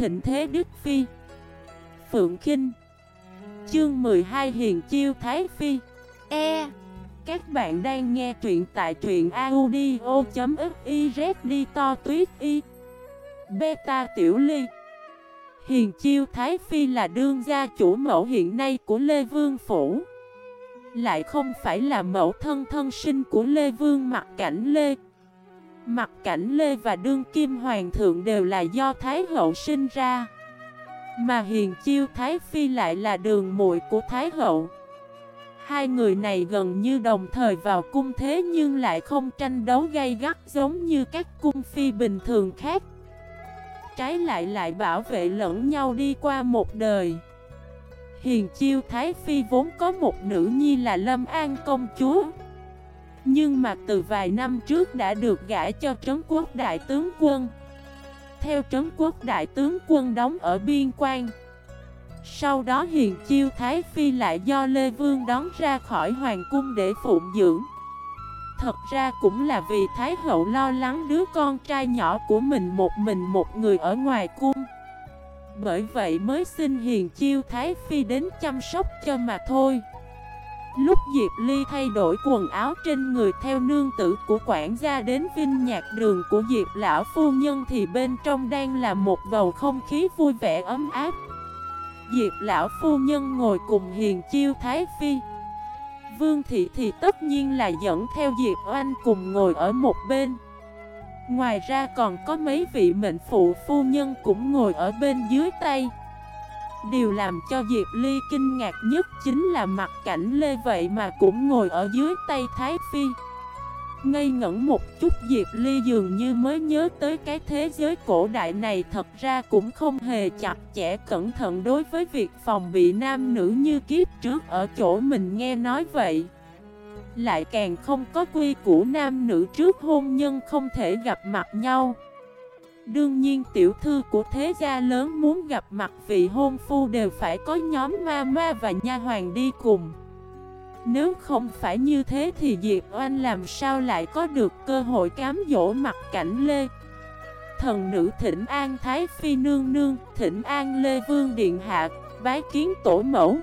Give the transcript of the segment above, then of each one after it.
thịnh thế Đức Phi. Phượng Kinh. Chương 12 Hiền Chiêu Thái Phi. E. Các bạn đang nghe truyện tại truyện audio.xyz đi to tuyết y. Beta Tiểu Ly. Hiền Chiêu Thái Phi là đương gia chủ mẫu hiện nay của Lê Vương Phủ. Lại không phải là mẫu thân thân sinh của Lê Vương mặt cảnh Lê. Mặt cảnh Lê và Đương Kim Hoàng thượng đều là do Thái Hậu sinh ra. Mà Hiền Chiêu Thái Phi lại là đường muội của Thái Hậu. Hai người này gần như đồng thời vào cung thế nhưng lại không tranh đấu gay gắt giống như các cung phi bình thường khác. Trái lại lại bảo vệ lẫn nhau đi qua một đời. Hiền Chiêu Thái Phi vốn có một nữ nhi là Lâm An Công Chúa nhưng mà từ vài năm trước đã được gả cho Trấn Quốc Đại Tướng Quân. Theo Trấn Quốc Đại Tướng Quân đóng ở biên quan. Sau đó Hiền Chiêu Thái Phi lại do Lê Vương đón ra khỏi Hoàng Cung để phụng dưỡng. Thật ra cũng là vì Thái Hậu lo lắng đứa con trai nhỏ của mình một mình một người ở ngoài cung. Bởi vậy mới xin Hiền Chiêu Thái Phi đến chăm sóc cho mà thôi. Lúc Diệp Ly thay đổi quần áo trên người theo nương tử của quản gia đến vinh nhạc đường của Diệp Lão Phu Nhân thì bên trong đang là một bầu không khí vui vẻ ấm áp. Diệp Lão Phu Nhân ngồi cùng Hiền Chiêu Thái Phi. Vương Thị thì tất nhiên là dẫn theo Diệp Oanh cùng ngồi ở một bên. Ngoài ra còn có mấy vị mệnh phụ phu nhân cũng ngồi ở bên dưới tay. Điều làm cho Diệp Ly kinh ngạc nhất chính là mặt cảnh Lê vậy mà cũng ngồi ở dưới tay Thái Phi. Ngây ngẩn một chút, Diệp Ly dường như mới nhớ tới cái thế giới cổ đại này thật ra cũng không hề chặt chẽ cẩn thận đối với việc phòng bị nam nữ như kiếp trước ở chỗ mình nghe nói vậy. Lại càng không có quy củ nam nữ trước hôn nhân không thể gặp mặt nhau. Đương nhiên tiểu thư của thế gia lớn muốn gặp mặt vị hôn phu đều phải có nhóm ma ma và nha hoàng đi cùng. Nếu không phải như thế thì Diệp Oanh làm sao lại có được cơ hội cám dỗ mặt cảnh Lê? Thần nữ thỉnh an Thái Phi Nương Nương, thỉnh an Lê Vương Điện Hạ, bái kiến tổ mẫu.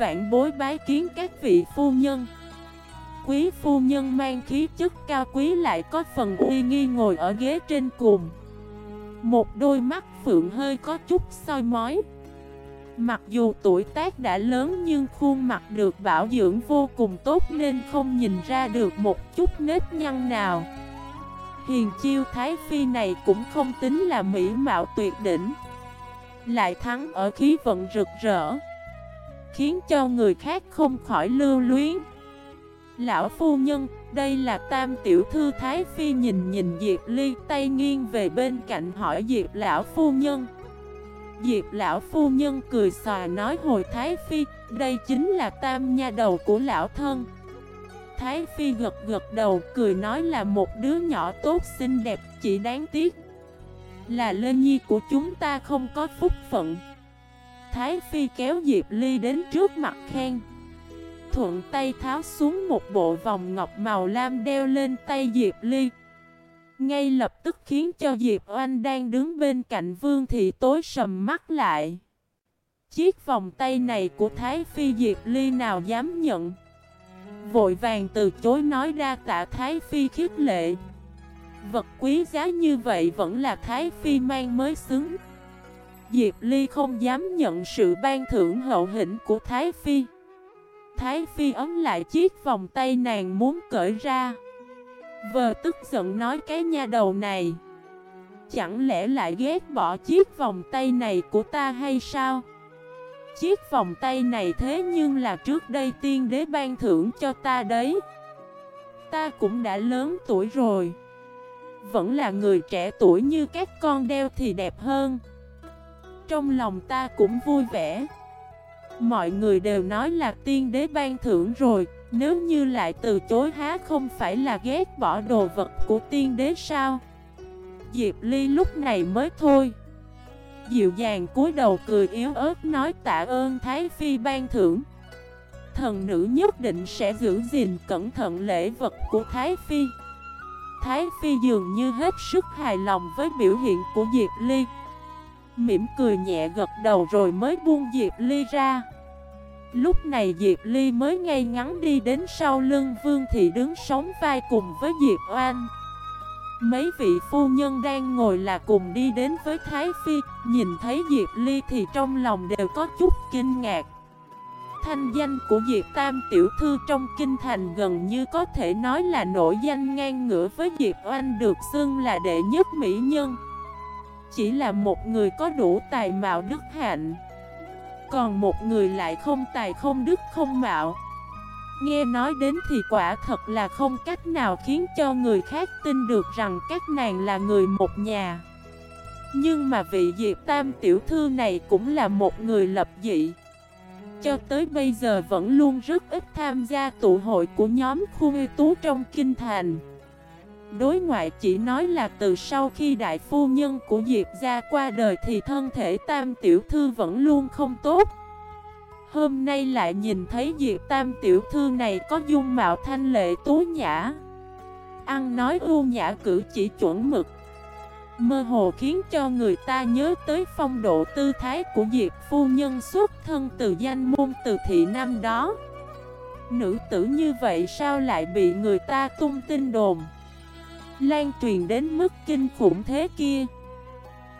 Vạn bối bái kiến các vị phu nhân quý phu nhân mang khí chất cao quý lại có phần uy nghi ngồi ở ghế trên cùng. Một đôi mắt phượng hơi có chút soi mói. Mặc dù tuổi tác đã lớn nhưng khuôn mặt được bảo dưỡng vô cùng tốt nên không nhìn ra được một chút nếp nhăn nào. Hiền chiêu thái phi này cũng không tính là mỹ mạo tuyệt đỉnh. Lại thắng ở khí vận rực rỡ, Khiến cho người khác không khỏi lưu luyến. Lão phu nhân, đây là tam tiểu thư Thái Phi nhìn nhìn Diệp Ly tay nghiêng về bên cạnh hỏi Diệp lão phu nhân. Diệp lão phu nhân cười xòa nói hồi Thái Phi, đây chính là tam nha đầu của lão thân. Thái Phi gật gật đầu cười nói là một đứa nhỏ tốt xinh đẹp chỉ đáng tiếc Là Lê Nhi của chúng ta không có phúc phận. Thái Phi kéo Diệp Ly đến trước mặt khen thuận tay tháo xuống một bộ vòng ngọc màu lam đeo lên tay Diệp Ly. Ngay lập tức khiến cho Diệp Oanh đang đứng bên cạnh Vương Thị tối sầm mắt lại. Chiếc vòng tay này của Thái Phi Diệp Ly nào dám nhận. Vội vàng từ chối nói ra tạ Thái Phi khiết lệ. Vật quý giá như vậy vẫn là Thái Phi mang mới xứng. Diệp Ly không dám nhận sự ban thưởng hậu hĩnh của Thái Phi. Thái Phi ấm lại chiếc vòng tay nàng muốn cởi ra. Vờ tức giận nói cái nha đầu này, Chẳng lẽ lại ghét bỏ chiếc vòng tay này của ta hay sao? Chiếc vòng tay này thế nhưng là trước đây tiên đế ban thưởng cho ta đấy. Ta cũng đã lớn tuổi rồi. Vẫn là người trẻ tuổi như các con đeo thì đẹp hơn. Trong lòng ta cũng vui vẻ. Mọi người đều nói là tiên đế ban thưởng rồi. Nếu như lại từ chối há không phải là ghét bỏ đồ vật của tiên đế sao? Diệp Ly lúc này mới thôi. Dịu dàng cúi đầu cười yếu ớt nói tạ ơn Thái Phi ban thưởng. Thần nữ nhất định sẽ giữ gìn cẩn thận lễ vật của Thái Phi. Thái Phi dường như hết sức hài lòng với biểu hiện của Diệp Ly. Mỉm cười nhẹ gật đầu rồi mới buông Diệp Ly ra. Lúc này Diệp Ly mới ngay ngắn đi đến sau lưng Vương Thị đứng sóng vai cùng với Diệp Oan Mấy vị phu nhân đang ngồi là cùng đi đến với Thái Phi, Nhìn thấy Diệp Ly thì trong lòng đều có chút kinh ngạc. Thanh danh của Diệp Tam Tiểu Thư trong kinh thành gần như có thể nói là nổi danh ngang ngửa với Diệp Oanh được xưng là đệ nhất mỹ nhân. Chỉ là một người có đủ tài mạo đức hạnh. Còn một người lại không tài không đức không mạo. Nghe nói đến thì quả thật là không cách nào khiến cho người khác tin được rằng các nàng là người một nhà. Nhưng mà vị Diệp Tam Tiểu Thư này cũng là một người lập dị. Cho tới bây giờ vẫn luôn rất ít tham gia tụ hội của nhóm khu tú trong kinh thành. Đối ngoại chỉ nói là từ sau khi đại phu nhân của Diệp gia qua đời thì thân thể tam tiểu thư vẫn luôn không tốt. Hôm nay lại nhìn thấy Diệp tam tiểu thư này có dung mạo thanh lệ tú nhã. Ăn nói ưu nhã cử chỉ chuẩn mực. Mơ hồ khiến cho người ta nhớ tới phong độ tư thái của Diệp phu nhân xuất thân từ danh môn từ thị năm đó. Nữ tử như vậy sao lại bị người ta tung tin đồn? Lan truyền đến mức kinh khủng thế kia.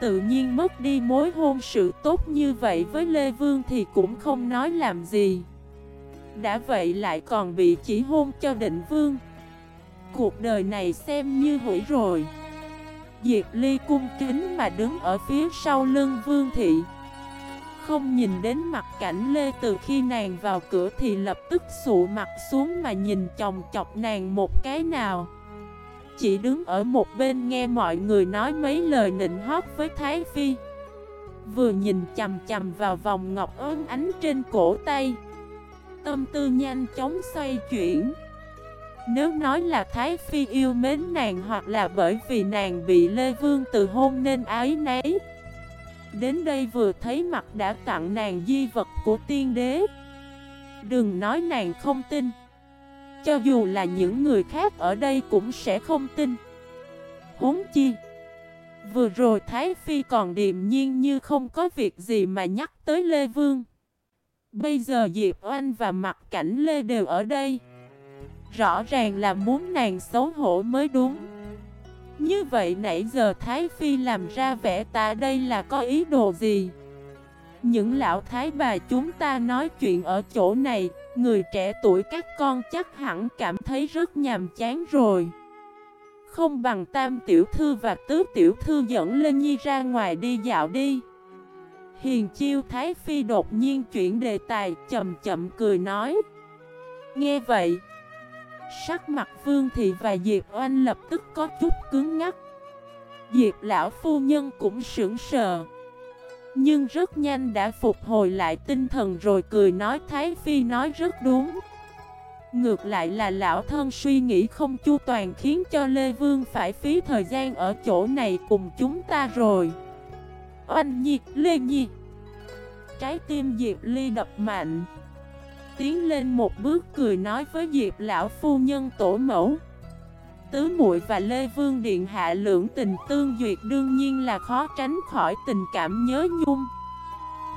Tự nhiên mất đi mối hôn sự tốt như vậy với Lê Vương thì cũng không nói làm gì. Đã vậy lại còn bị chỉ hôn cho định vương. Cuộc đời này xem như hủy rồi. Diệp Ly cung kính mà đứng ở phía sau lưng Vương Thị. Không nhìn đến mặt cảnh Lê từ khi nàng vào cửa thì lập tức sụ mặt xuống mà nhìn chồng chọc nàng một cái nào. Chỉ đứng ở một bên nghe mọi người nói mấy lời nịnh hót với Thái Phi. Vừa nhìn chầm chầm vào vòng ngọc ớn ánh trên cổ tay. Tâm tư nhanh chóng xoay chuyển. Nếu nói là Thái Phi yêu mến nàng hoặc là bởi vì nàng bị Lê Vương từ hôn nên ái nấy. Đến đây vừa thấy mặt đã tặng nàng di vật của tiên đế. Đừng nói nàng không tin. Cho dù là những người khác ở đây cũng sẽ không tin. Huống chi, Vừa rồi Thái Phi còn điềm nhiên như không có việc gì mà nhắc tới Lê Vương. Bây giờ Diệp Oanh và mặt cảnh Lê đều ở đây. Rõ ràng là muốn nàng xấu hổ mới đúng. Như vậy nãy giờ Thái Phi làm ra vẻ ta đây là có ý đồ gì? Những lão thái bà chúng ta nói chuyện ở chỗ này Người trẻ tuổi các con chắc hẳn cảm thấy rất nhàm chán rồi. Không bằng tam tiểu thư và tứ tiểu thư dẫn linh nhi ra ngoài đi dạo đi. Hiền chiêu Thái Phi đột nhiên chuyển đề tài, chậm chậm cười nói. Nghe vậy, Sắc mặt Vương Thị và Diệp Oanh lập tức có chút cứng ngắc. Diệp lão phu nhân cũng sững sờ. Nhưng rất nhanh đã phục hồi lại tinh thần rồi cười nói Thái Phi nói rất đúng. Ngược lại là lão thân suy nghĩ không chu toàn khiến cho Lê Vương phải phí thời gian ở chỗ này cùng chúng ta rồi. Oanh nhiệt Lê Nhi. Trái tim Diệp Ly đập mạnh. Tiến lên một bước cười nói với Diệp lão phu nhân tổ mẫu. Tứ muội và Lê Vương Điện Hạ lưỡng tình tương duyệt đương nhiên là khó tránh khỏi tình cảm nhớ nhung.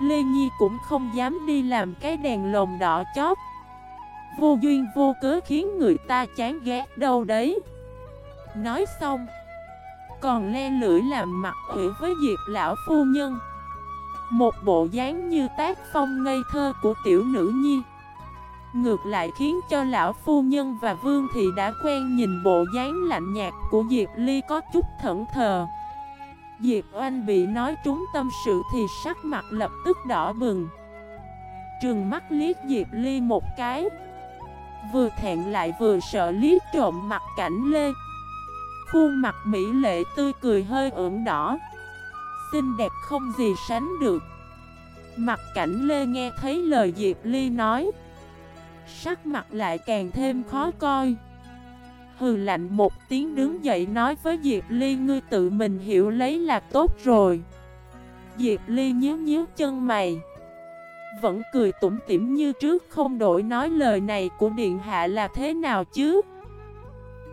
Lê Nhi cũng không dám đi làm cái đèn lồng đỏ chót. Vô duyên vô cớ khiến người ta chán ghét đâu đấy. Nói xong, Còn le lưỡi làm mặt ủy với Diệp lão phu nhân. Một bộ dáng như tác phong ngây thơ của tiểu nữ nhi. Ngược lại khiến cho lão phu nhân và vương thị đã quen nhìn bộ dáng lạnh nhạt của Diệp Ly có chút thẫn thờ. Diệp Oanh bị nói trúng tâm sự thì sắc mặt lập tức đỏ bừng. Trừng mắt liếc Diệp Ly một cái. Vừa thẹn lại vừa sợ liếc trộm mặt cảnh Lê. Khuôn mặt mỹ lệ tươi cười hơi ửng đỏ. Xinh đẹp không gì sánh được. Mặt cảnh Lê nghe thấy lời Diệp Ly nói Sắc mặt lại càng thêm khó coi. Hừ lạnh một tiếng đứng dậy nói với Diệp Ly, Ngươi tự mình hiểu lấy là tốt rồi. Diệp Ly nhíu nhíu chân mày. Vẫn cười tủm tỉm như trước, không đổi nói lời này của Điện Hạ là thế nào chứ?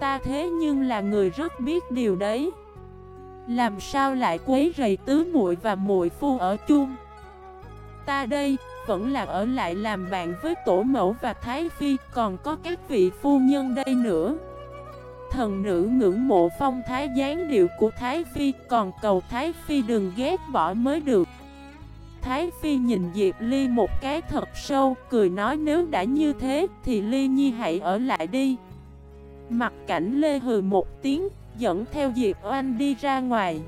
Ta thế nhưng là người rất biết điều đấy. Làm sao lại quấy rầy tứ muội và muội phu ở chung? Ta đây vẫn là ở lại làm bạn với tổ mẫu và thái phi, Còn có các vị phu nhân đây nữa. Thần nữ ngưỡng mộ phong thái dáng điệu của Thái Phi, Còn cầu Thái Phi đừng ghét bỏ mới được. Thái Phi nhìn Diệp Ly một cái thật sâu, Cười nói nếu đã như thế thì Ly Nhi hãy ở lại đi. Mặt cảnh Lê hừ một tiếng, Dẫn theo Diệp Oanh đi ra ngoài.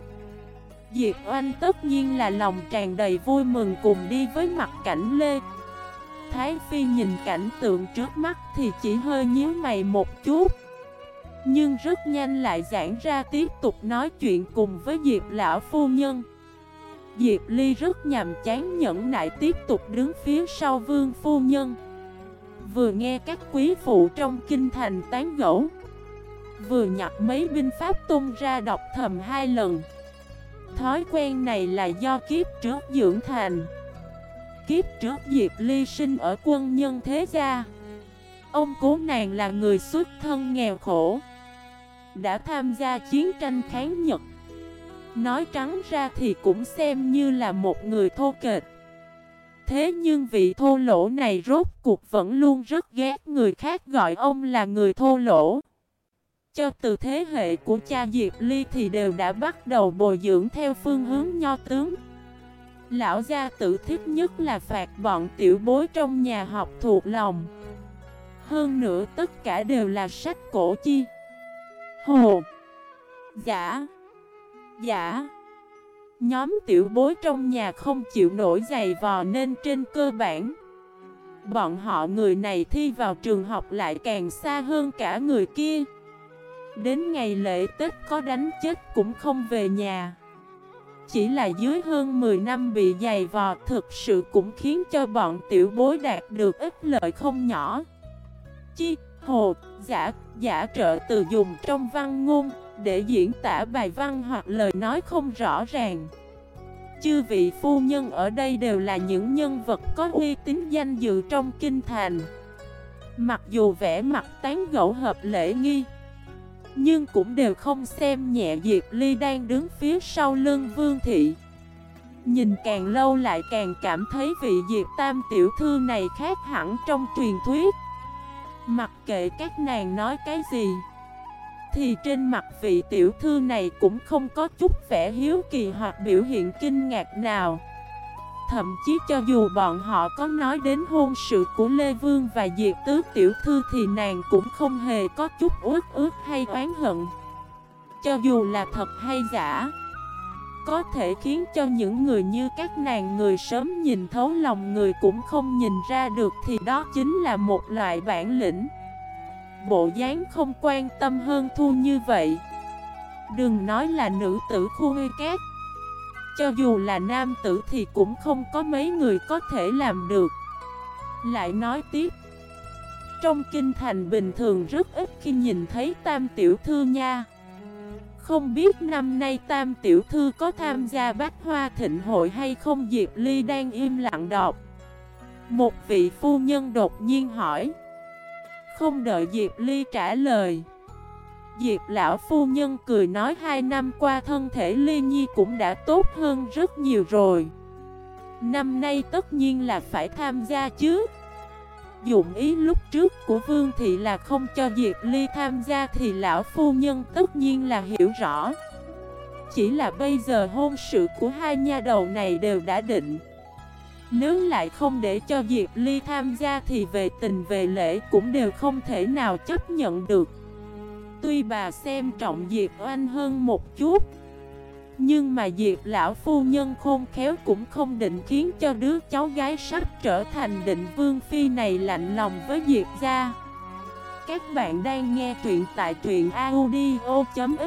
Diệp Oanh tất nhiên là lòng tràn đầy vui mừng cùng đi với mặt cảnh Lê. Thái Phi nhìn cảnh tượng trước mắt thì chỉ hơi nhíu mày một chút. Nhưng rất nhanh lại giãn ra tiếp tục nói chuyện cùng với Diệp Lão Phu Nhân. Diệp Ly rất nhàm chán nhẫn nại tiếp tục đứng phía sau Vương Phu Nhân. Vừa nghe các quý phụ trong kinh thành tán gẫu, Vừa nhặt mấy binh pháp tung ra đọc thầm hai lần. Thói quen này là do kiếp trước dưỡng thành. Kiếp trước Diệp Ly sinh ở quân nhân thế gia. Ông cố nàng là người xuất thân nghèo khổ, Đã tham gia chiến tranh kháng Nhật. Nói trắng ra thì cũng xem như là một người thô kệch. Thế nhưng vị thô lỗ này rốt cuộc vẫn luôn rất ghét người khác gọi ông là người thô lỗ cho từ thế hệ của cha Diệp Ly thì đều đã bắt đầu bồi dưỡng theo phương hướng nho tướng. Lão gia tự thích nhất là phạt bọn tiểu bối trong nhà học thuộc lòng. Hơn nữa tất cả đều là sách cổ chi. Hồ. Giả. Giả. Nhóm tiểu bối trong nhà không chịu nổi giày vò nên trên cơ bản, Bọn họ người này thi vào trường học lại càng xa hơn cả người kia Đến ngày lễ Tết có đánh chết cũng không về nhà. Chỉ là dưới hơn 10 năm bị dày vò Thực sự cũng khiến cho bọn tiểu bối đạt được ít lợi không nhỏ. Chi, hồ, giả, giả trợ từ dùng trong văn ngôn Để diễn tả bài văn hoặc lời nói không rõ ràng. Chư vị phu nhân ở đây đều là những nhân vật có uy tín danh dự trong kinh thành. Mặc dù vẻ mặt tán gẫu hợp lễ nghi nhưng cũng đều không xem nhẹ Diệp Ly đang đứng phía sau lưng Vương Thị. Nhìn càng lâu lại càng cảm thấy vị Diệp Tam tiểu thư này khác hẳn trong truyền thuyết. Mặc kệ các nàng nói cái gì, Thì trên mặt vị tiểu thư này cũng không có chút vẻ hiếu kỳ hoặc biểu hiện kinh ngạc nào. Thậm chí cho dù bọn họ có nói đến hôn sự của Lê Vương và Diệp Tứ Tiểu Thư thì nàng cũng không hề có chút ước ước hay oán hận. Cho dù là thật hay giả, Có thể khiến cho những người như các nàng người sớm nhìn thấu lòng người cũng không nhìn ra được Thì đó chính là một loại bản lĩnh. Bộ dáng không quan tâm hơn thu như vậy. Đừng nói là nữ tử khu huy két cho dù là nam tử thì cũng không có mấy người có thể làm được. Lại nói tiếp, Trong kinh thành bình thường rất ít khi nhìn thấy tam tiểu thư nha. Không biết năm nay tam tiểu thư có tham gia bách hoa thịnh hội hay không, Diệp Ly đang im lặng đọc. Một vị phu nhân đột nhiên hỏi. Không đợi Diệp Ly trả lời Diệp lão phu nhân cười nói hai năm qua thân thể Ly Nhi cũng đã tốt hơn rất nhiều rồi. Năm nay tất nhiên là phải tham gia chứ. Dụng ý lúc trước của Vương Thị là không cho Diệp Ly tham gia thì lão phu nhân tất nhiên là hiểu rõ. Chỉ là bây giờ hôn sự của hai nha đầu này đều đã định. Nếu lại không để cho Diệp Ly tham gia thì về tình về lễ cũng đều không thể nào chấp nhận được. Tuy bà xem trọng Diệp Oanh hơn một chút, Nhưng mà Diệp lão phu nhân khôn khéo cũng không định khiến cho đứa cháu gái sắp trở thành định vương phi này lạnh lòng với Diệp gia. Các bạn đang nghe truyện tại truyện audio.fif